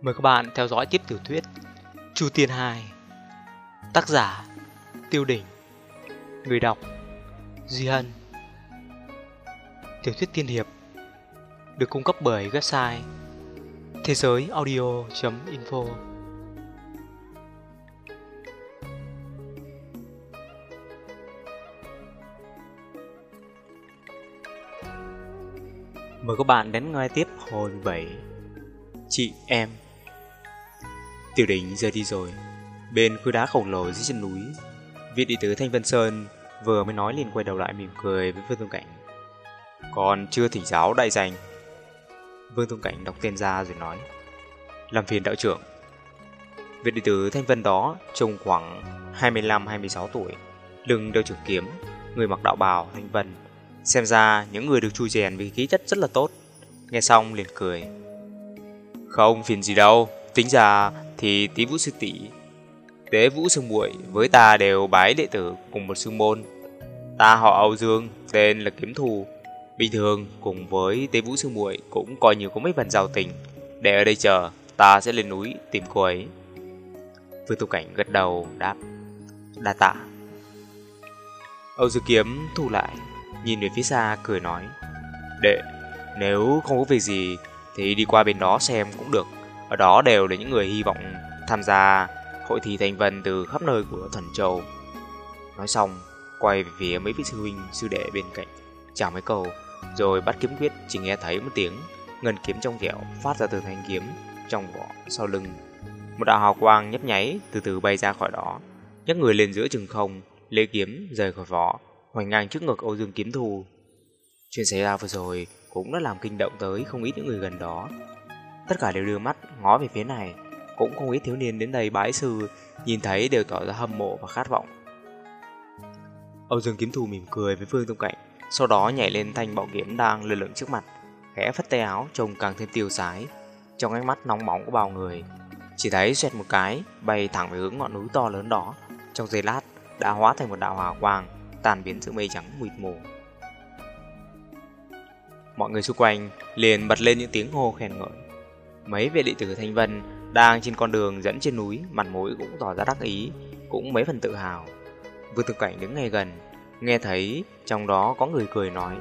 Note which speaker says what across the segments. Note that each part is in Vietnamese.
Speaker 1: Mời các bạn theo dõi tiếp tiểu thuyết Chu Tiên 2 Tác giả Tiêu Đỉnh Người đọc Duy Hân. Tiểu thuyết tiên hiệp Được cung cấp bởi website Thế giới audio.info Mời các bạn đến nghe tiếp hồi 7 Chị em. Tiểu đỉnh rời đi rồi. Bên khối đá khổng lồ dưới chân núi, Vị đệ tử Thanh Vân Sơn Vừa mới nói liền quay đầu lại mỉm cười với Vương Tông Cảnh. Còn chưa thỉnh giáo đại danh. Vương Tông Cảnh đọc tên ra rồi nói, Làm phiền đạo trưởng. Vị đệ tử Thanh Vân đó Trông khoảng 25-26 tuổi, Lưng đeo trường kiếm, Người mặc đạo bào Thanh Vân, Xem ra những người được chui rèn vì khí chất rất là tốt. Nghe xong liền cười. Không phiền gì đâu. Tính ra thì tí vũ sư tỷ, Tế vũ sư muội với ta đều bái đệ tử cùng một sư môn. Ta họ Âu Dương, Tên là Kiếm Thù. Bình thường cùng với tế vũ sư muội Cũng coi như có mấy phần giao tình. Để ở đây chờ, Ta sẽ lên núi tìm cô ấy. Vương Tu Cảnh gật đầu, đáp, Đa tạ. Âu Dương Kiếm thu lại, Nhìn về phía xa, cười nói, Đệ, Nếu không có việc gì Thì đi qua bên đó xem cũng được. Ở đó đều là những người hy vọng tham gia hội thi thành vân từ khắp nơi của thần châu Nói xong, Quay về phía mấy vị sư huynh, sư đệ bên cạnh, Chào mấy câu, Rồi bắt kiếm quyết chỉ nghe thấy một tiếng Ngân kiếm trong dẻo phát ra từ thanh kiếm Trong vỏ sau lưng Một đạo hào quang nhấp nháy từ từ bay ra khỏi đó, nhấc người lên giữa chừng không Lấy kiếm rời khỏi vỏ, hoành ngang trước ngực Âu Dương Kiếm Thù. Chuyện xảy ra vừa rồi cũng đã làm kinh động tới không ít những người gần đó. Tất cả đều đưa mắt ngó về phía này, cũng không ít thiếu niên đến đây bái sư, nhìn thấy đều tỏ ra hâm mộ và khát vọng. Âu Dương Kiếm Thù mỉm cười với Vương Tông Cảnh, sau đó nhảy lên thanh bảo kiếm đang lơ lửng trước mặt, khẽ phất tay áo trông càng thêm tiêu sái, trong ánh mắt nóng bỏng của bao người. Chỉ thấy xoẹt một cái, bay thẳng về hướng ngọn núi to lớn đó, trong giây lát đã hóa thành một đạo hào quang tan biến giữa mây trắng mịt mù. Mọi người xung quanh liền bật lên những tiếng hô khen ngợi. Mấy vị đệ tử Thanh Vân đang trên con đường dẫn trên núi, mặt mũi cũng tỏ ra đắc ý, cũng mấy phần tự hào. Vương thực Cảnh đứng ngay gần, nghe thấy trong đó có người cười nói: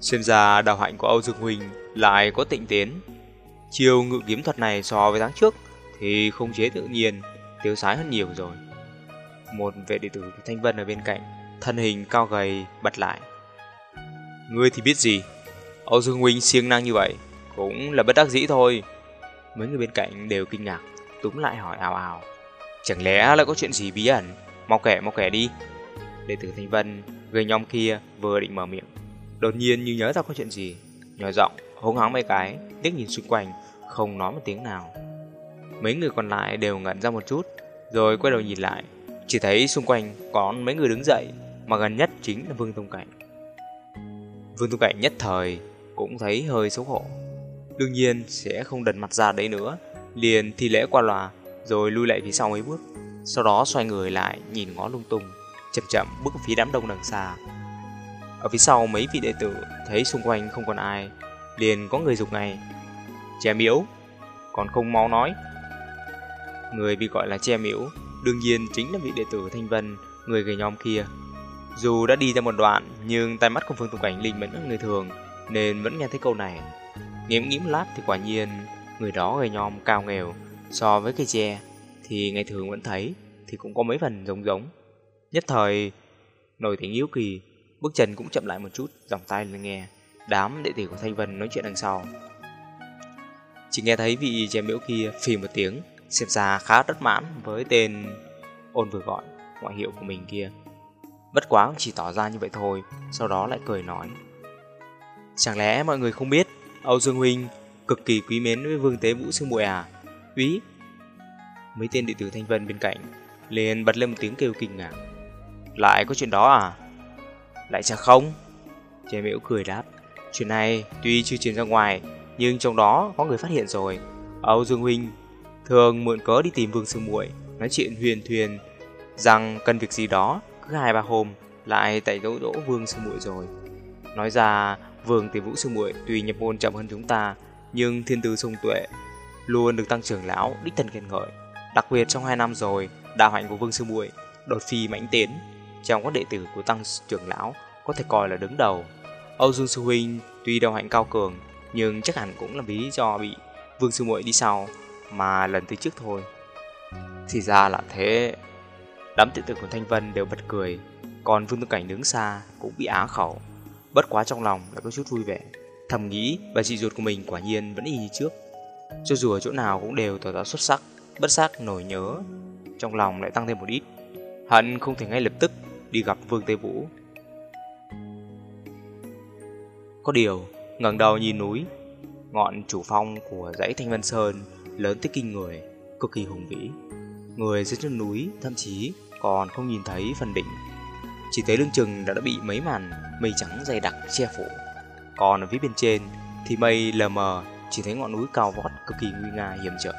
Speaker 1: "Xem ra đạo hạnh của Âu Dương huynh lại có tịnh tiến. Chiêu ngự kiếm thuật này so với tháng trước thì không chế tự nhiên, tiêu sái hơn nhiều rồi." Một vệ đệ tử Thanh Vân ở bên cạnh thân hình cao gầy bật lại. Ngươi thì biết gì? Âu Dương Huynh siêng năng như vậy, cũng là bất đắc dĩ thôi. Mấy người bên cạnh đều kinh ngạc, túm lại hỏi ào ào. Chẳng lẽ lại có chuyện gì bí ẩn? Mau kể, mau kể đi. Đệ tử Thanh Vân, người nhóm kia vừa định mở miệng. Đột nhiên như nhớ ra có chuyện gì. Nhỏ giọng, hống hắng mấy cái, liếc nhìn xung quanh, không nói một tiếng nào. Mấy người còn lại đều ngẩn ra một chút, rồi quay đầu nhìn lại. Chỉ thấy xung quanh có mấy người đứng dậy, mà gần nhất chính là Vương Tông Cảnh. Vương Tông Cảnh nhất thời cũng thấy hơi xấu hổ. Đương nhiên sẽ không đần mặt ra đấy nữa, liền thi lễ qua loa rồi lui lại phía sau mấy bước, sau đó xoay người lại nhìn ngó lung tung, chậm chậm bước phía đám đông đằng xa. Ở phía sau mấy vị đệ tử thấy xung quanh không còn ai, liền có người dục ngay. Che miễu, còn không mau nói. Người bị gọi là che miễu, đương nhiên chính là vị đệ tử Thanh Vân, người gầy nhóm kia. Dù đã đi ra một đoạn, nhưng tai mắt của Phương Tùng Cảnh linh mẫn người thường, nên vẫn nghe thấy câu này. Nghiễm nghiễm lát thì quả nhiên, người đó gầy nhom cao nghèo, so với cây tre, thì ngày thường vẫn thấy, thì cũng có mấy phần giống giống. Nhất thời, nổi tiếng yếu kỳ, bước chân cũng chậm lại một chút, dòng tay lên nghe, đám đệ tử của Thanh Vân nói chuyện đằng sau. Chỉ nghe thấy vị trẻ miễu kia phì một tiếng, xem ra khá rất mãn với tên ôn vừa gọi, ngoại hiệu của mình kia. Bất quá chỉ tỏ ra như vậy thôi Sau đó lại cười nói Chẳng lẽ mọi người không biết Âu Dương Huynh, cực kỳ quý mến với Vương Tế Vũ Sư muội à? Úy. Mấy tên đệ tử Thanh Vân bên cạnh liền bật lên một tiếng kêu kinh ngạc. Lại có chuyện đó à? Lại chả không? Trẻ miễu cười đáp. Chuyện này tuy chưa truyền ra ngoài, Nhưng trong đó có người phát hiện rồi. Âu Dương Huynh thường mượn cớ đi tìm Vương Sư muội, Nói chuyện huyền thuyền Rằng cần việc gì đó. Cứ hai ba hôm, lại tại chỗ đỗ vương sư muội rồi. Nói ra vương tỷ vũ sư muội tuy nhập môn chậm hơn chúng ta nhưng thiên tư sung tuệ luôn được tăng trưởng lão đích thân khen ngợi. Đặc biệt trong hai năm rồi, đạo hạnh của Vương Sư Muội đột phi mãnh tiến, trong các đệ tử của tăng trưởng lão có thể coi là đứng đầu. Âu Dương Sư Huynh tuy đạo hạnh cao cường, nhưng chắc hẳn cũng là lý do bị Vương Sư Muội đi sau mà lần tới trước thôi. Thì ra là thế. Đám tự tử của Thanh Vân đều bật cười, còn Vương Tư Cảnh đứng xa cũng bị á khẩu. Bất quá trong lòng lại có chút vui vẻ, thầm nghĩ bà chị ruột của mình quả nhiên vẫn y như trước. Cho dù ở chỗ nào cũng đều tỏ ra xuất sắc, bất giác nổi nhớ, trong lòng lại tăng thêm một ít. Hận không thể ngay lập tức đi gặp Vương Tây Vũ. Có điều, ngẩng đầu nhìn núi, ngọn chủ phong của dãy Thanh Vân Sơn lớn tới kinh người, cực kỳ hùng vĩ. Người dưới chân núi thậm chí còn không nhìn thấy phần đỉnh. Chỉ thấy lưng chừng đã, đã bị mấy màn mây trắng dày đặc che phủ. Còn ở phía bên trên thì mây lờ mờ chỉ thấy ngọn núi cao vót cực kỳ nguy nga hiểm trở.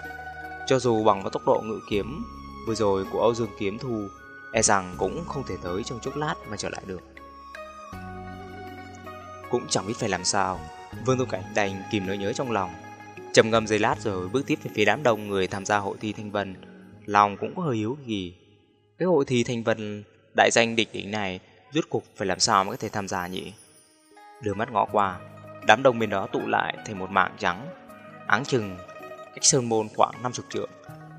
Speaker 1: Cho dù bằng với tốc độ ngự kiếm vừa rồi của Âu Dương Kiếm Thu, e rằng cũng không thể tới trong chốc lát mà trở lại được. Cũng chẳng biết phải làm sao, Vương Tô Cảnh đành kìm nỗi nhớ trong lòng. trầm ngâm giây lát rồi bước tiếp về phía đám đông người tham gia hội thi Thanh Vân, lòng cũng có hơi yếu gì. Cái hội thi Thanh Vân đại danh địch đỉnh này rút cục phải làm sao mới có thể tham gia nhỉ? Đưa mắt ngó qua, đám đông bên đó tụ lại thành một mạng trắng, áng chừng cách sơn môn khoảng 50 trượng.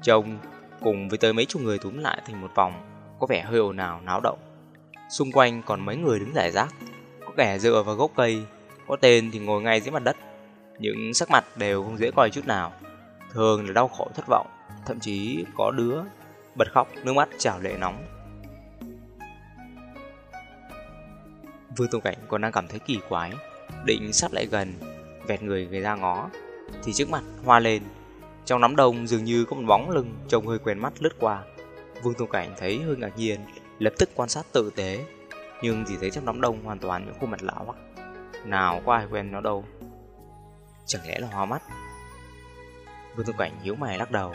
Speaker 1: Trông cùng với tới mấy chục người túm lại thành một vòng, có vẻ hơi ồn ào náo động. Xung quanh còn mấy người đứng rải rác, có kẻ dựa vào gốc cây, có tên thì ngồi ngay dưới mặt đất. Những sắc mặt đều không dễ coi chút nào, thường là đau khổ thất vọng, thậm chí có đứa bật khóc, nước mắt trào lệ nóng. Vương Tông Cảnh còn đang cảm thấy kỳ quái, định sắp lại gần, vẹt người người ra ngó, thì trước mặt hoa lên. Trong nắm đông dường như có một bóng lưng trông hơi quen mắt lướt qua. Vương Tông Cảnh thấy hơi ngạc nhiên, lập tức quan sát tự tế, nhưng chỉ thấy trong nắm đông hoàn toàn những khuôn mặt lạ hoắc. Nào có ai quen nó đâu. Chẳng lẽ là hoa mắt? Vương Tông Cảnh hiếu mày lắc đầu.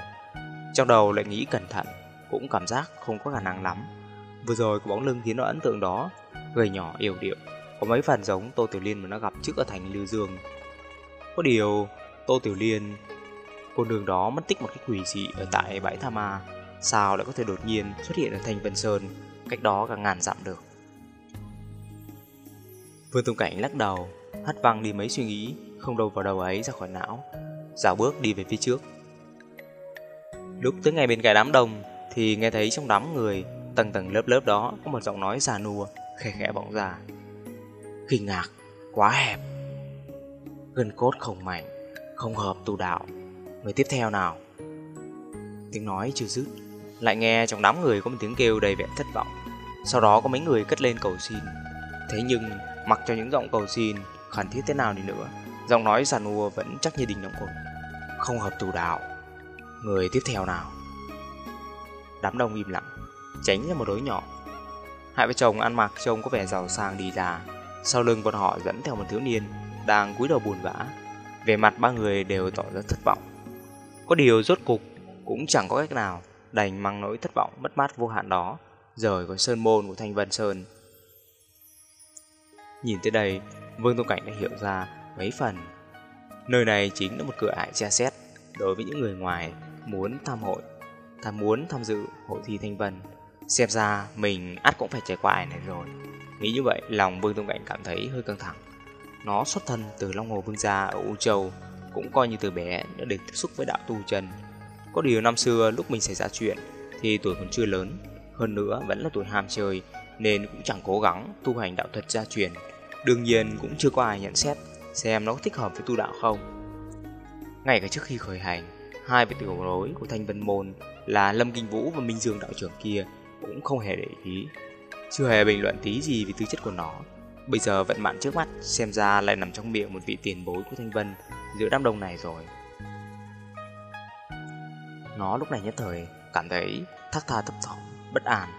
Speaker 1: Trong đầu lại nghĩ cẩn thận, cũng cảm giác không có khả năng lắm. Vừa rồi cái bóng lưng khiến nó ấn tượng đó, gầy nhỏ yếu điệu, có mấy phần giống Tô Tiểu Liên mà nó gặp trước ở thành Lưu Dương. Có điều, Tô Tiểu Liên, cô đường đó mất tích một cái quỷ dị ở tại bãi Tha Ma, sao lại có thể đột nhiên xuất hiện ở thành Vân Sơn, cách đó cả ngàn dặm được. Vương Tùng Cảnh lắc đầu, hất văng đi mấy suy nghĩ, không đâu vào đầu ấy ra khỏi não, dạo bước đi về phía trước. Lúc tới ngay bên cái đám đông, thì nghe thấy trong đám người, tầng tầng lớp lớp đó có một giọng nói già nua, khẽ khẽ vọng ra. Kinh ngạc, quá hẹp. Gân cốt không mạnh, không hợp tu đạo. Người tiếp theo nào? Tiếng nói chưa dứt, lại nghe trong đám người có một tiếng kêu đầy vẻ thất vọng. Sau đó có mấy người cất lên cầu xin. Thế nhưng, mặc cho những giọng cầu xin, khẩn thiết thế nào đi nữa, giọng nói già nua vẫn chắc như đình động cột. Không hợp tu đạo. Người tiếp theo nào? Đám đông im lặng, tránh ra một đối nhỏ Hai vợ chồng ăn mặc trông có vẻ giàu sang đi ra. Sau lưng bọn họ dẫn theo một thiếu niên đang cúi đầu buồn vã. Về mặt ba người đều tỏ ra thất vọng. Có điều rốt cục cũng chẳng có cách nào đành mang nỗi thất vọng mất mát vô hạn đó rời khỏi sơn môn của Thanh Vân Sơn. Nhìn tới đây, Vương Tông Cảnh đã hiểu ra mấy phần. Nơi này chính là một cửa ải tra xét đối với những người ngoài muốn tham hội, tham muốn tham dự hội thi Thanh Vân. Xem ra mình ắt cũng phải trải qua ải này rồi. Nghĩ như vậy, lòng Vương Tông Cảnh cảm thấy hơi căng thẳng. Nó xuất thân từ Long Hồ Vương Gia ở U Châu, Cũng coi như từ bé đã được tiếp xúc với đạo tu chân. Có điều năm xưa lúc mình xảy ra chuyện Thì tuổi còn chưa lớn, Hơn nữa vẫn là tuổi ham chơi, Nên cũng chẳng cố gắng tu hành đạo thuật gia truyền. Đương nhiên cũng chưa có ai nhận xét Xem nó thích hợp với tu đạo không. Ngay cả trước khi khởi hành, Hai vị tiểu đối của Thanh Vân Môn Là Lâm Kinh Vũ và Minh Dương đạo trưởng kia cũng không hề để ý, chưa hề bình luận tí gì về tư chất của nó. Bây giờ vận mạn trước mắt xem ra lại nằm trong miệng một vị tiền bối của Thanh Vân giữa đám đông này rồi. Nó lúc này nhất thời cảm thấy thắc tha thấp thỏm, bất an.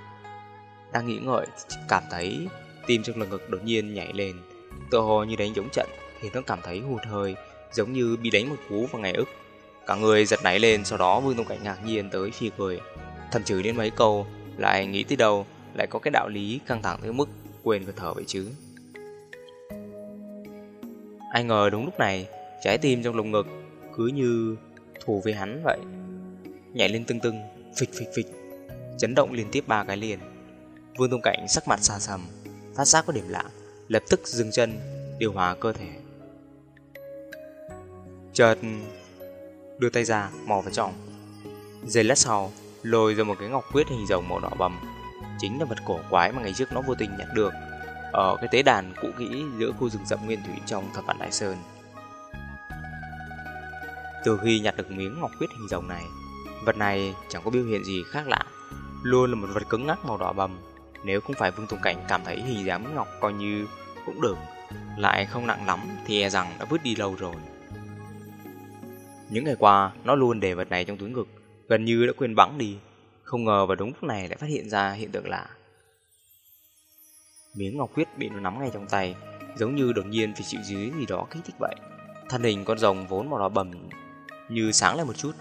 Speaker 1: Đang nghĩ ngợi thì cảm thấy tim trong lồng ngực đột nhiên nhảy lên, tựa hồ như đánh giống trận thì nó cảm thấy hụt hơi, giống như bị đánh một cú vào ngày ức. Cả người giật nảy lên, sau đó Vương Tông Cảnh ngạc nhiên tới phi cười, thầm chửi đến mấy câu lại nghĩ tới đâu lại có cái đạo lý căng thẳng tới mức quên cả thở vậy chứ. Ai ngờ đúng lúc này, trái tim trong lồng ngực cứ như thù với hắn vậy. Nhảy lên tưng tưng, phịch phịch phịch, chấn động liên tiếp ba cái liền. Vương Tông Cảnh sắc mặt xa xăm, phát giác có điểm lạ, lập tức dừng chân, điều hòa cơ thể. Chợt đưa tay ra, mò vào trong. Giây lát sau, lôi ra một cái ngọc quyết hình rồng màu đỏ bầm. Chính là vật cổ quái mà ngày trước nó vô tình nhặt được ở cái tế đàn cũ kỹ giữa khu rừng rậm nguyên thủy trong thập vạn đại sơn. Từ khi nhặt được miếng ngọc quyết hình rồng này, vật này chẳng có biểu hiện gì khác lạ, luôn là một vật cứng ngắc màu đỏ bầm. Nếu không phải Vương Tùng Cảnh cảm thấy hình dáng ngọc coi như cũng được, lại không nặng lắm thì e rằng đã vứt đi lâu rồi. Những ngày qua, nó luôn để vật này trong túi ngực, gần như đã quên bẵng đi. Không ngờ vào đúng lúc này lại phát hiện ra hiện tượng lạ. Miếng ngọc quyết bị nó nắm ngay trong tay, giống như đột nhiên phải chịu dưới gì đó kích thích vậy. Thân hình con rồng vốn màu đỏ bầm như sáng lên một chút.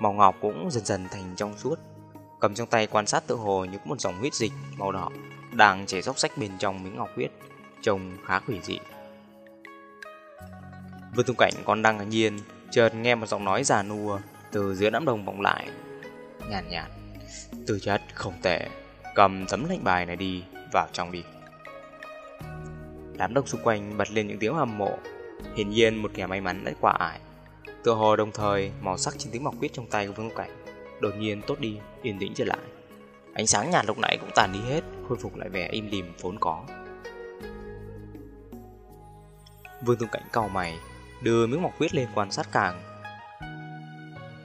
Speaker 1: Màu ngọc cũng dần dần thành trong suốt. Cầm trong tay quan sát tự hồ như có một dòng huyết dịch màu đỏ đang chảy dốc sách bên trong miếng ngọc huyết, trông khá quỷ dị. Vương Tung Cảnh còn đang ngạc nhiên, chợt nghe một giọng nói già nua từ giữa đám đông vọng lại. Nhàn nhạt, nhạt, tư chất không tệ, cầm tấm lệnh bài này đi, vào trong đi. Đám đông xung quanh bật lên những tiếng hâm mộ, hiển nhiên một kẻ may mắn đã quả ải. Tựa hồ đồng thời, màu sắc trên tiếng mọc quyết trong tay của Vương Cảnh đột nhiên tốt đi, yên tĩnh trở lại. Ánh sáng nhạt lúc nãy cũng tàn đi hết, khôi phục lại vẻ im lìm vốn có. Vương Tung Cảnh cầu mày, đưa miếng mọc quyết lên quan sát càng.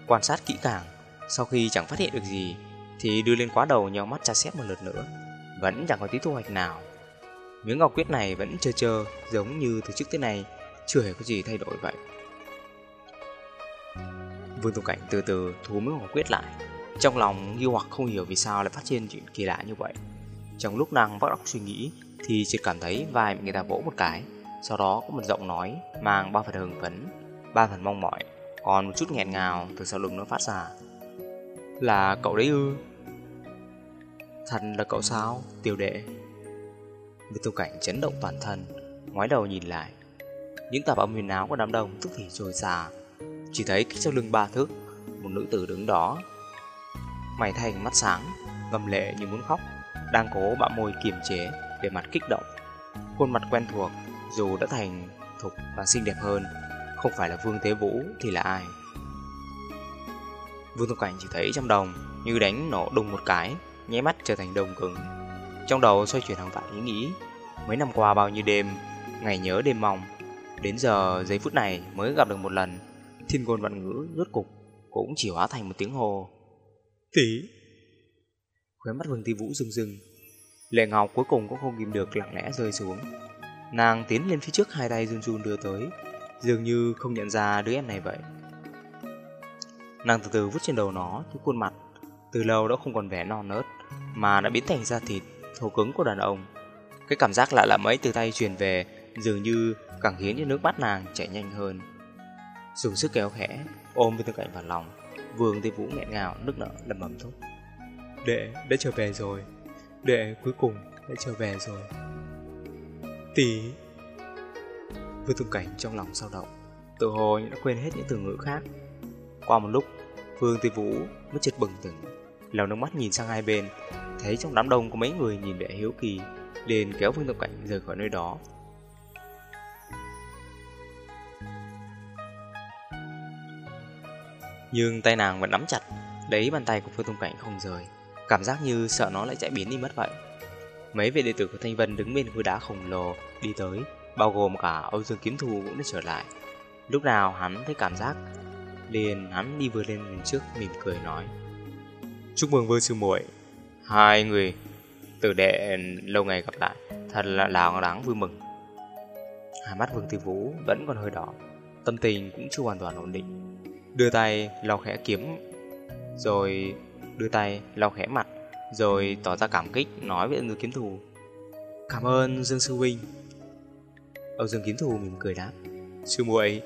Speaker 1: Quan sát kỹ càng, sau khi chẳng phát hiện được gì, thì đưa lên quá đầu nhau mắt tra xét một lượt nữa vẫn chẳng có tí thu hoạch nào. Miếng ngọc quyết này vẫn trơ trơ, giống như từ trước tới nay, chưa hề có gì thay đổi vậy. Vương Tùng Cảnh từ từ thu miếng ngọc quyết lại, trong lòng nghi hoặc không hiểu vì sao lại phát sinh chuyện kỳ lạ như vậy. Trong lúc đang bắt óc suy nghĩ, thì chỉ cảm thấy vai người ta vỗ một cái, sau đó có một giọng nói mang ba phần hưng phấn, ba phần mong mỏi, còn một chút nghẹn ngào từ sau lưng nó phát ra. Là cậu đấy ư? Thật là cậu sao, tiểu đệ? Với tu cảnh chấn động toàn thân Ngoái đầu nhìn lại. Những tạp âm huyền áo của đám đông tức thì trôi xa Chỉ thấy kích sau lưng ba thước Một nữ tử đứng đó. Mày thành mắt sáng Ngầm lệ như muốn khóc Đang cố bạ môi kiềm chế Về mặt kích động. Khuôn mặt quen thuộc Dù đã thành thục và xinh đẹp hơn. Không phải là Vương Thế Vũ thì là ai Vương Tu Cảnh chỉ thấy trong đồng Như đánh nổ đùng một cái nháy mắt trở thành đông cứng. Trong đầu xoay chuyển hàng vạn ý nghĩ, mấy năm qua bao nhiêu đêm, ngày nhớ đêm mong, đến giờ giây phút này mới gặp được một lần, thiên ngôn văn ngữ rốt cục cũng chỉ hóa thành một tiếng hồ. Tí! Khóe mắt Vương Ti Vũ rưng rưng, lệ ngọc cuối cùng cũng không kìm được lặng lẽ rơi xuống. Nàng tiến lên phía trước hai tay run run đưa tới, dường như không nhận ra đứa em này vậy. Nàng từ từ vút trên đầu nó cái khuôn mặt từ lâu đã không còn vẻ non nớt, mà đã biến thành da thịt, thô cứng của đàn ông. Cái cảm giác lạ lẫm ấy từ tay truyền về, dường như càng khiến cho nước mắt nàng chảy nhanh hơn. Dùng sức kéo khẽ, ôm với tư cạnh vào lòng, Vương Tây Vũ nghẹn ngào, nước nở lầm bầm thúc. Đệ đã trở về rồi, đệ cuối cùng đã trở về rồi. Tí Vương Tung Cảnh trong lòng sao động, tự hồ đã quên hết những từ ngữ khác. Qua một lúc, Vương Tư Vũ mới chợt bừng tỉnh Lào nước mắt nhìn sang hai bên Thấy trong đám đông có mấy người nhìn vẻ hiếu kỳ liền kéo Vương Tông Cảnh rời khỏi nơi đó. Nhưng tay nàng vẫn nắm chặt Lấy bàn tay của Vương Tông Cảnh không rời Cảm giác như sợ nó lại chạy biến đi mất vậy. Mấy vị đệ tử của Thanh Vân đứng bên khối đá khổng lồ Đi tới Bao gồm cả Âu Dương Kiếm Thù cũng đã trở lại. Lúc nào hắn thấy cảm giác liền hắn đi vừa lên trước mỉm cười nói. Chúc mừng Vương Sư muội. Hai người Tử đệ lâu ngày gặp lại. Thật là lào đáng vui mừng. Hai mắt Vương Tư Vũ vẫn còn hơi đỏ. Tâm tình cũng chưa hoàn toàn ổn định. Đưa tay lau khẽ kiếm Rồi đưa tay lau khẽ mặt Rồi tỏ ra cảm kích Nói với người kiếm thù Cảm ơn Dương Sư Huynh Âu Dương Kiếm Thù mỉm cười đáp Sư muội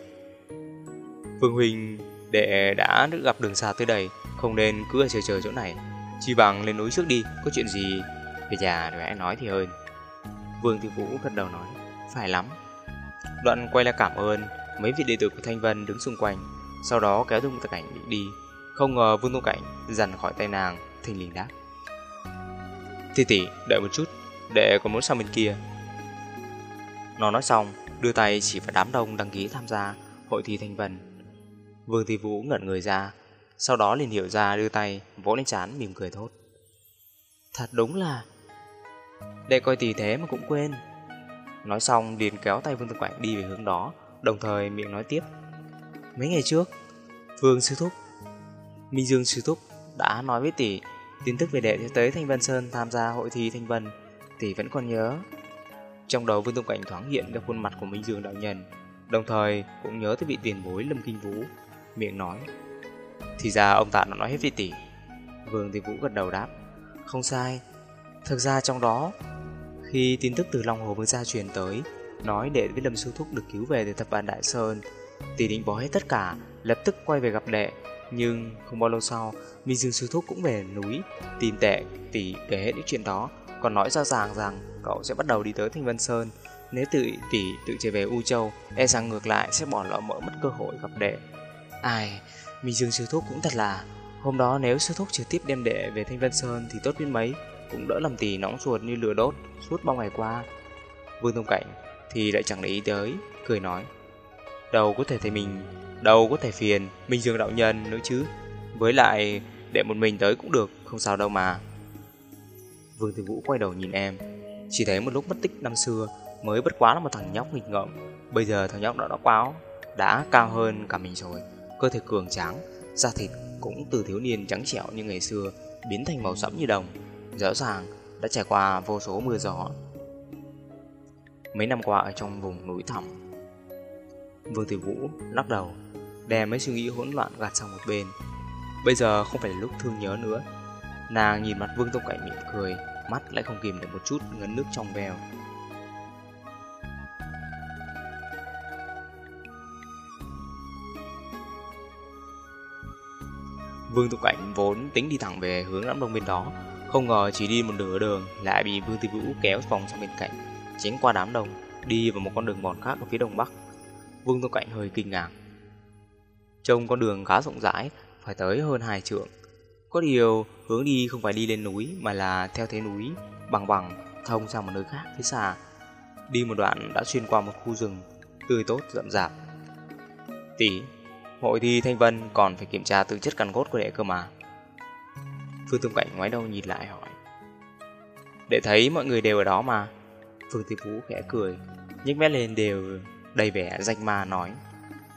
Speaker 1: Vương Huynh đệ đã được gặp đường xa tới đây không nên cứ ở chờ chờ chỗ này Chỉ bằng lên núi trước đi Có chuyện gì Về nhà rồi hãy nói thì hơn Vương Thị Vũ gật đầu nói Phải lắm Đoạn quay lại cảm ơn Mấy vị đệ tử của Thanh Vân đứng xung quanh sau đó kéo Vương Tư Cảnh định đi. Không ngờ Vương Tư Cảnh dằn khỏi tay nàng, thình lình đáp. Tỷ tỷ, đợi một chút, đệ còn muốn sang bên kia. Nó nói xong, đưa tay chỉ vào đám đông đăng ký tham gia hội thi thanh vân. Vương Thi Vũ ngẩn người ra, sau đó liền hiểu ra đưa tay vỗ lên chán mỉm cười thốt. Thật đúng là Đệ coi tỷ thế mà cũng quên Nói xong liền kéo tay Vương Tân Quạnh đi về hướng đó Đồng thời miệng nói tiếp Mấy ngày trước Vương Sư Thúc Minh Dương Sư Thúc đã nói với tỷ Tin tức về đệ tới Thanh Vân Sơn tham gia hội thi Thanh Vân Tỷ vẫn còn nhớ trong đầu Vương Tông Cảnh thoáng hiện ra khuôn mặt của Minh Dương Đạo Nhân, Đồng thời cũng nhớ tới vị tiền bối Lâm Kinh Vũ, Miệng nói, Thì ra ông ta đã nói hết với tỷ. Vương Thị Vũ gật đầu đáp, Không sai. Thực ra trong đó, Khi tin tức từ Long Hồ Vương Gia truyền tới, Nói đệ với Lâm Sư Thúc được cứu về từ thập bản Đại Sơn, Tỷ định bỏ hết tất cả, Lập tức quay về gặp đệ. Nhưng không bao lâu sau, Minh Dương Sư Thúc cũng về núi, Tìm tệ, tỷ kể hết những chuyện đó. Còn nói rõ ràng rằng cậu sẽ bắt đầu đi tới Thanh Vân Sơn. Nếu tự tỷ tự trở về U Châu E rằng ngược lại sẽ bỏ lỡ mỡ mất cơ hội gặp đệ. Ai, Minh Dương Sư Thúc cũng thật là. Hôm đó nếu Sư Thúc trực tiếp đem đệ về Thanh Vân Sơn Thì tốt biết mấy, Cũng đỡ làm tỷ nóng ruột như lửa đốt, Suốt bao ngày qua. Vương Tông Cảnh thì lại chẳng để ý tới, Cười nói. Đâu có thể thấy mình, Đâu có thể phiền Minh Dương đạo nhân nữa chứ. Với lại để một mình tới cũng được, Không sao đâu mà. Vương Tử Vũ quay đầu nhìn em. Chỉ thấy một lúc mất tích năm xưa, Mới bất quá là một thằng nhóc nghịch ngợm. Bây giờ thằng nhóc đã đã quáo Đã cao hơn cả mình rồi. Cơ thể cường tráng, Da thịt cũng từ thiếu niên trắng trẻo như ngày xưa Biến thành màu sẫm như đồng. Rõ ràng đã trải qua vô số mưa gió. Mấy năm qua ở trong vùng núi thẳm, Vương Tử Vũ lắc đầu đè mấy suy nghĩ hỗn loạn gạt sang một bên. Bây giờ không phải là lúc thương nhớ nữa. Nàng nhìn mặt Vương Tông Cảnh mỉm cười, Mắt lại không kìm được một chút ngấn nước trong veo. Vương Tông Cảnh vốn tính đi thẳng về hướng đám đông bên đó, Không ngờ chỉ đi một nửa đường Lại bị Vương Tư Vũ kéo vòng sang bên cạnh, Tránh qua đám đông, Đi vào một con đường mòn khác ở phía đông bắc. Vương Tông Cảnh hơi kinh ngạc. Trông con đường khá rộng rãi, Phải tới hơn hai trượng. Có điều hướng đi không phải đi lên núi, Mà là theo thế núi, Bằng bằng, thông sang một nơi khác phía xa. Đi một đoạn đã xuyên qua một khu rừng, Tươi tốt, rậm rạp. Tỷ, Hội thi Thanh Vân còn phải kiểm tra tư chất căn cốt của đệ cơ mà. Phương tương Cảnh ngoái đầu nhìn lại hỏi. Đệ thấy mọi người đều ở đó mà. Phương Tư Vũ khẽ cười, nhếch mép lên đều đầy vẻ danh ma nói.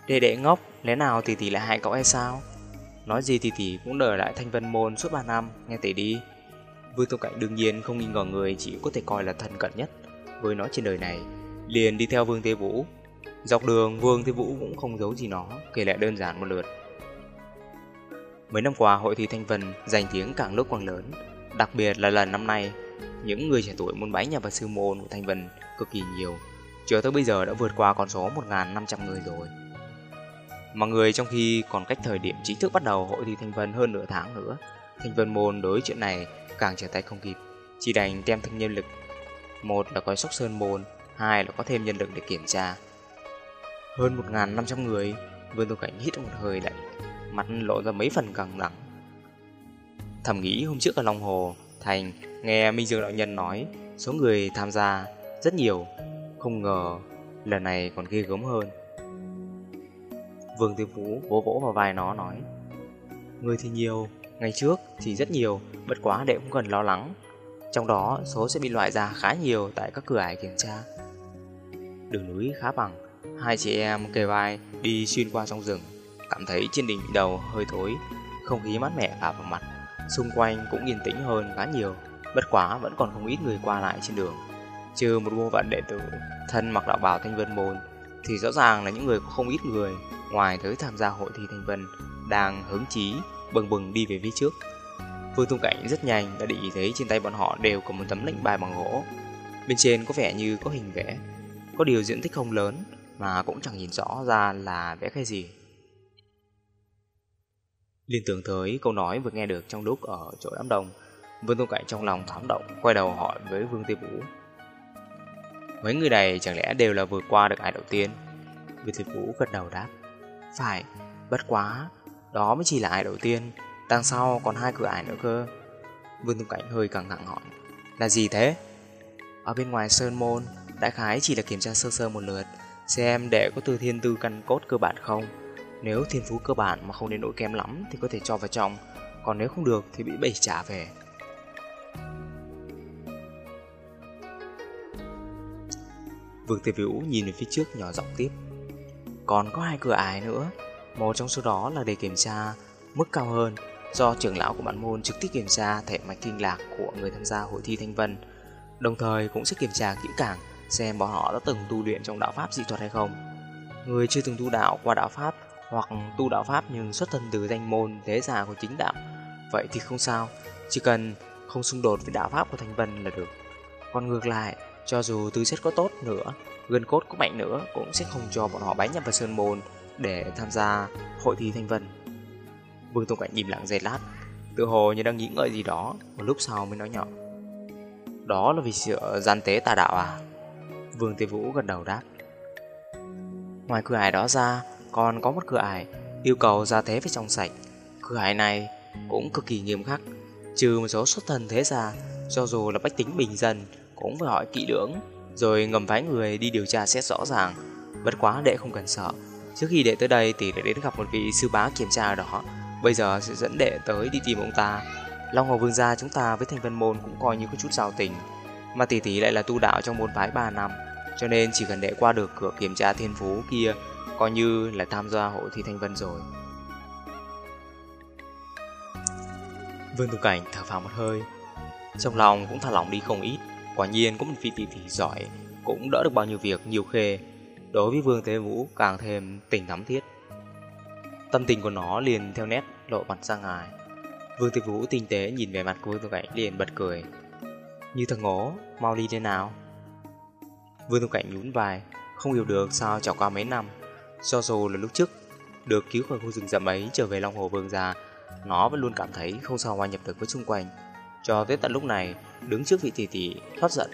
Speaker 1: Đệ đệ ngốc, Lẽ nào tỷ tỷ lại hại cậu hay sao? Nói gì thì tỷ cũng đợi lại thanh vân môn suốt 3 năm, Nghe tỷ đi. Vương Tông Cảnh đương nhiên không nghi ngờ người chỉ có thể coi là thân cận nhất. Với nó trên đời này, Liền đi theo Vương Thế Vũ. Dọc đường, Vương Thế Vũ cũng không giấu gì nó, Kể lại đơn giản một lượt. Mấy năm qua, hội thi Thanh Vân Giành tiếng càng lúc càng lớn. Đặc biệt là lần năm nay, Những người trẻ tuổi muốn bái nhà vật sư môn của Thanh Vân cực kỳ nhiều. Cho tới bây giờ đã vượt qua con số 1.500 người rồi. Mà người trong khi còn cách thời điểm chính thức bắt đầu hội thi Thanh Vân hơn nửa tháng nữa, Thanh Vân môn đối chuyện này càng trở tay không kịp. Chỉ đành đem thêm nhân lực. Một là có sóc sơn môn, Hai là có thêm nhân lực để kiểm tra. Hơn 1.500 người, Vương Tô Cảnh hít một hơi lạnh, Mặt lộ ra mấy phần căng lặng Thầm nghĩ hôm trước ở Long Hồ, Thành nghe Minh Dương Đạo Nhân nói, Số người tham gia rất nhiều. Không ngờ lần này còn ghê gớm hơn. Vương Tiêu vũ vỗ vỗ vào vai nó, nói, Người thì nhiều, Ngày trước thì rất nhiều, Bất quá đệ cũng cần lo lắng. Trong đó, số sẽ bị loại ra khá nhiều Tại các cửa ải kiểm tra. Đường núi khá bằng, Hai chị em kề vai đi xuyên qua trong rừng, Cảm thấy trên đỉnh đầu hơi tối Không khí mát mẻ phả vào mặt, Xung quanh cũng yên tĩnh hơn khá nhiều, Bất quá vẫn còn không ít người qua lại trên đường. Trừ một bộ phận đệ tử Thân mặc đạo bào thanh vân môn thì rõ ràng là những người có không ít người Ngoài tới tham gia hội thi thành phần Đang hứng chí bừng bừng đi về phía trước Vương Tung Cảnh rất nhanh đã để ý thấy trên tay bọn họ đều có một tấm lệnh bài bằng gỗ Bên trên có vẻ như có hình vẽ Có điều diện tích không lớn mà cũng chẳng nhìn rõ ra là vẽ cái gì. Liên tưởng tới câu nói vừa nghe được trong lúc ở chỗ đám đông, Vương Tôn Cảnh trong lòng thoáng động, quay đầu hỏi với Vương Tiêu Vũ. Mấy người này chẳng lẽ đều là vừa qua được ai đầu tiên? Viên Thiên Vũ gật đầu đáp. Phải, Bất quá, đó mới chỉ là ai đầu tiên, đằng sau còn hai cửa ải nữa cơ. Vương Tùng Cảnh hơi căng thẳng hỏi, là gì thế? Ở bên ngoài Sơn Môn, đại khái chỉ là kiểm tra sơ sơ một lượt, xem để có từ thiên tư căn cốt cơ bản không. Nếu thiên phú cơ bản mà không đến nỗi kém lắm thì có thể cho vào trong, còn nếu không được thì bị bẩy trả về. Vương Tiểu Vũ nhìn về phía trước nhỏ giọng tiếp. Còn có hai cửa ải nữa, một trong số đó là để kiểm tra mức cao hơn do trưởng lão của bản môn trực tiếp kiểm tra thể mạch kinh lạc của người tham gia hội thi thanh vân, đồng thời cũng sẽ kiểm tra kỹ càng xem bọn họ đã từng tu luyện trong đạo pháp dị thuật hay không. Người chưa từng tu đạo qua đạo pháp hoặc tu đạo pháp nhưng xuất thân từ danh môn thế giả của chính đạo, vậy thì không sao, chỉ cần không xung đột với đạo pháp của thanh vân là được. Còn ngược lại, cho dù tư chất có tốt nữa, gân cốt có mạnh nữa cũng sẽ không cho bọn họ bái nhập vào sơn môn để tham gia hội thi thanh vân. Vương Tùng Cảnh im lặng giây lát, tự hồ như đang nghĩ ngợi gì đó, một lúc sau mới nói nhỏ. Đó là vì sự gian tế tà đạo à? Vương Tề Vũ gật đầu đáp. Ngoài cửa ải đó ra, còn có một cửa ải yêu cầu gia thế phải trong sạch. Cửa ải này cũng cực kỳ nghiêm khắc, trừ một số xuất thân thế gia, cho dù là bách tính bình dân cũng phải hỏi kỹ lưỡng, rồi ngầm phái người đi điều tra xét rõ ràng. Bất quá đệ không cần sợ, trước khi đệ tới đây thì đệ đến gặp một vị sư bá kiểm tra ở đó, bây giờ sẽ dẫn đệ tới đi tìm ông ta. Long Hồ Vương gia chúng ta với Thanh Vân Môn cũng coi như có chút giao tình, mà tỷ tỷ lại là tu đạo trong môn phái 3 năm, cho nên chỉ cần đệ qua được cửa kiểm tra thiên phú kia, coi như là tham gia hội thi Thanh Vân rồi. Vương Tu Cảnh thở phào một hơi, trong lòng cũng thả lỏng đi không ít. Quả nhiên có một vị tỷ tỷ giỏi Cũng đỡ được bao nhiêu việc nhiều khê. Đối với Vương Thế Vũ càng thêm tình thắm thiết. Tâm tình của nó liền theo nét lộ mặt ra ngài Vương Thế Vũ tinh tế nhìn về mặt của Vương Tùng Cảnh liền bật cười. Như thằng ngố, mau đi thế nào? Vương Tùng Cảnh nhún vai Không hiểu được sao trải qua mấy năm. Do dù là lúc trước Được cứu khỏi khu rừng rậm ấy trở về Long Hồ Vương gia Nó vẫn luôn cảm thấy không sao hòa nhập được với xung quanh cho tới tận lúc này, đứng trước vị tỷ tỷ thoát giận.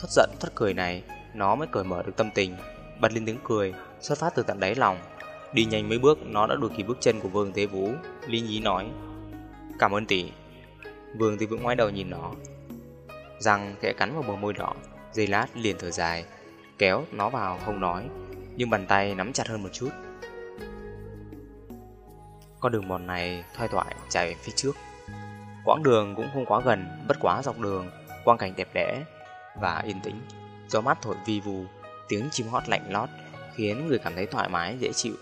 Speaker 1: Thoát giận, thoát cười này, nó mới cởi mở được tâm tình, bật lên tiếng cười, xuất phát từ tận đáy lòng. Đi nhanh mấy bước, nó đã đuổi kịp bước chân của Vương Thế Vũ. Lý Nhí nói, cảm ơn tỷ. Vương Thế Vũ ngoái đầu nhìn nó, răng kẽ cắn vào bờ môi đỏ, giây lát liền thở dài, kéo nó vào không nói, nhưng bàn tay nắm chặt hơn một chút. Con đường mòn này thoai thoải chạy về phía trước. Quãng đường cũng không quá gần, bất quá dọc đường, quang cảnh đẹp đẽ và yên tĩnh. Gió mát thổi vi vù, tiếng chim hót lạnh lót khiến người cảm thấy thoải mái, dễ chịu.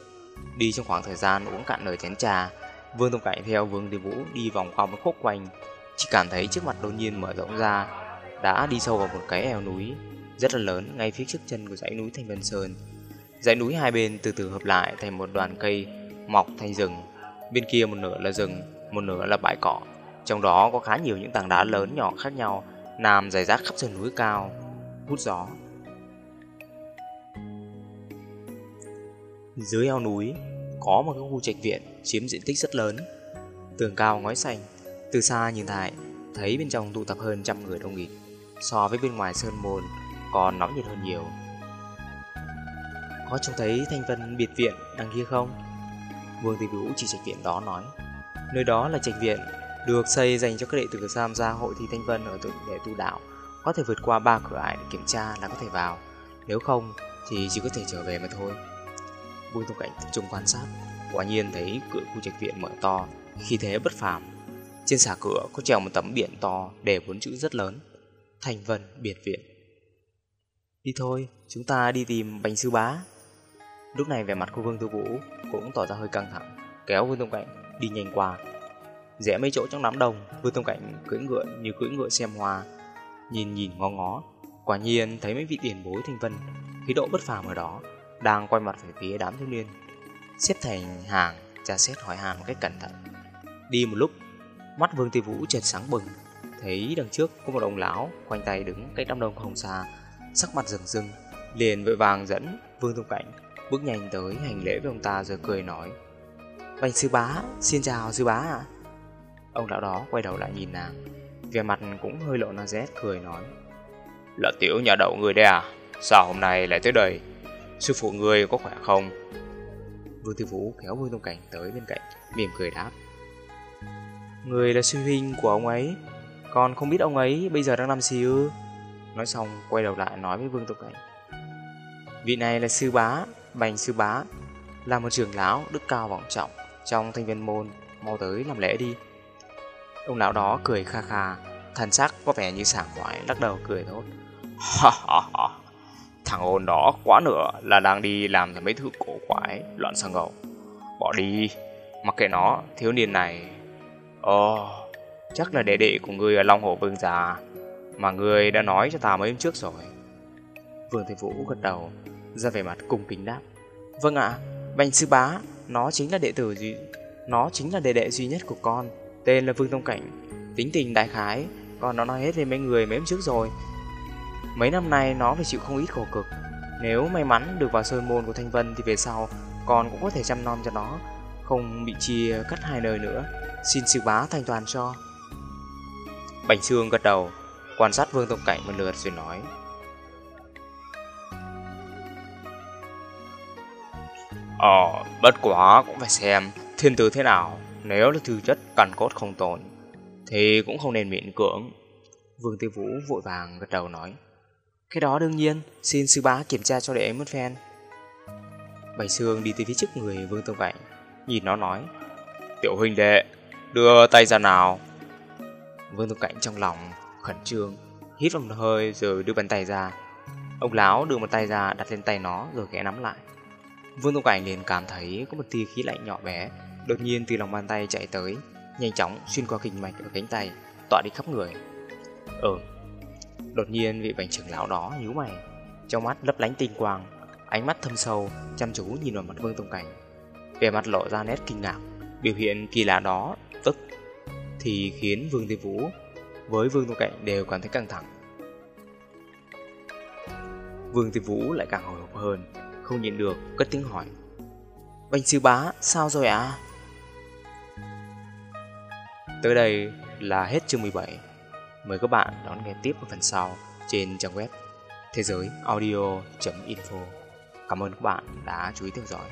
Speaker 1: Đi trong khoảng thời gian uống cạn nửa chén trà, Vương Tông Cảnh theo Vương đi Vũ đi vòng qua một khúc quanh, chỉ cảm thấy trước mặt đột nhiên mở rộng ra, đã đi sâu vào một cái eo núi rất là lớn ngay phía trước chân của dãy núi Thanh Vân Sơn. Dãy núi hai bên từ từ hợp lại thành một đoàn cây mọc thành rừng, bên kia một nửa là rừng, một nửa là bãi cỏ. Trong đó có khá nhiều những tảng đá lớn nhỏ khác nhau nằm rải rác khắp sườn núi cao, hút gió. Dưới eo núi có một cái khu trạch viện chiếm diện tích rất lớn, tường cao ngói xanh, từ xa nhìn lại thấy bên trong tụ tập hơn trăm người đông nghịt, so với bên ngoài sơn môn còn nóng nhiệt hơn nhiều. Có trông thấy thanh vân biệt viện đằng kia không? Vương thị Vũ chỉ trạch viện đó nói, nơi đó là trạch viện được xây dành cho các đệ tử tham gia hội thi Thanh Vân ở tượng đệ tu đạo, có thể vượt qua ba cửa ải để kiểm tra là có thể vào, nếu không thì chỉ có thể trở về mà thôi. vui thông Cảnh tập trung quan sát, quả nhiên thấy cửa khu trạch viện mở to, khi thế bất phàm. Trên xà cửa có treo một tấm biển to để bốn chữ rất lớn, Thanh Vân Biệt Viện. Đi thôi, chúng ta đi tìm bánh sư bá. Lúc này vẻ mặt của Vương Tư Vũ cũng tỏ ra hơi căng thẳng, kéo Vương thông Cảnh đi nhanh qua rẽ mấy chỗ trong đám đông vương tông cảnh cưỡi ngựa như cưỡi ngựa xem hoa, nhìn nhìn ngó ngó. Quả nhiên thấy mấy vị tiền bối thanh vân, khí độ bất phàm ở đó, đang quay mặt về phía đám thiếu niên. Xếp thành hàng, tra xét hỏi hàng một cách cẩn thận. Đi một lúc, mắt vương tiêu vũ chợt sáng bừng, thấy đằng trước có một ông lão quanh tay đứng cách đám đông không xa, sắc mặt rừng rừng liền vội vàng dẫn vương tông cảnh bước nhanh tới hành lễ với ông ta rồi cười nói, bành sư bá, xin chào sư bá ạ. Ông lão đó quay đầu lại nhìn nàng Về mặt cũng hơi lộ na rét cười nói Là tiểu nhà đậu người đây à Sao hôm nay lại tới đây Sư phụ người có khỏe không Vương Tư Vũ kéo Vương Tông Cảnh tới bên cạnh, mỉm cười đáp. Người là sư huynh của ông ấy, còn không biết ông ấy bây giờ đang làm gì ư? Nói xong, quay đầu lại nói với Vương Tông Cảnh. Vị này là sư bá, bành sư bá, là một trưởng lão đức cao vọng trọng trong thanh viên môn, mau tới làm lễ đi. Ông lão đó cười kha kha, thần sắc có vẻ như sảng khoái, lắc đầu cười thốt. Thằng ôn đó quá nữa là đang đi làm mấy thứ cổ quái, loạn sang ngầu. Bỏ đi, mặc kệ nó, thiếu niên này. Ồ, chắc là đệ đệ của người ở Long Hồ Vương già, mà người đã nói cho ta mấy hôm trước rồi. Vương Thế Vũ gật đầu, ra vẻ mặt cung kính đáp. Vâng ạ, Bành sư bá, nó chính là đệ tử duy, nó chính là đệ đệ duy nhất của con, tên là Vương Tông Cảnh. Tính tình đại khái, còn nó nói hết lên mấy người mấy hôm trước rồi. Mấy năm nay nó phải chịu không ít khổ cực. Nếu may mắn được vào sơn môn của Thanh Vân thì về sau con cũng có thể chăm nom cho nó, không bị chia cắt hai nơi nữa. Xin sư bá thanh toàn cho. Bành Sương gật đầu, quan sát Vương Tông Cảnh một lượt rồi nói. Ờ, bất quá cũng phải xem thiên tử thế nào. Nếu là thư chất cằn cốt không tồn, thì cũng không nên miễn cưỡng. Vương Tiêu Vũ vội vàng gật đầu nói. Cái đó đương nhiên, xin sư bá kiểm tra cho đệ em một phen. Bạch Sương đi tới phía trước người Vương Tông Cảnh, nhìn nó nói. Tiểu huynh đệ, đưa tay ra nào. Vương Tông Cảnh trong lòng khẩn trương, hít vào một hơi rồi đưa bàn tay ra. Ông lão đưa một tay ra đặt lên tay nó rồi khẽ nắm lại. Vương Tông Cảnh liền cảm thấy có một tia khí lạnh nhỏ bé đột nhiên từ lòng bàn tay chạy tới, nhanh chóng xuyên qua kinh mạch ở cánh tay, tỏa đi khắp người. Ừ. Đột nhiên vị bành trưởng lão đó nhíu mày, trong mắt lấp lánh tinh quang, ánh mắt thâm sâu, chăm chú nhìn vào mặt Vương Tông Cảnh. Vẻ mặt lộ ra nét kinh ngạc, biểu hiện kỳ lạ đó, tức thì khiến Vương Thiên Vũ với Vương Tông Cảnh đều cảm thấy căng thẳng. Vương Thiên Vũ lại càng hồi hộp hơn, không nhịn được, cất tiếng hỏi. Bành sư bá, sao rồi ạ? À? Tới đây là hết chương 17. Mời các bạn đón nghe tiếp ở phần sau trên trang web thế giới audio.info. Cảm ơn các bạn đã chú ý theo dõi.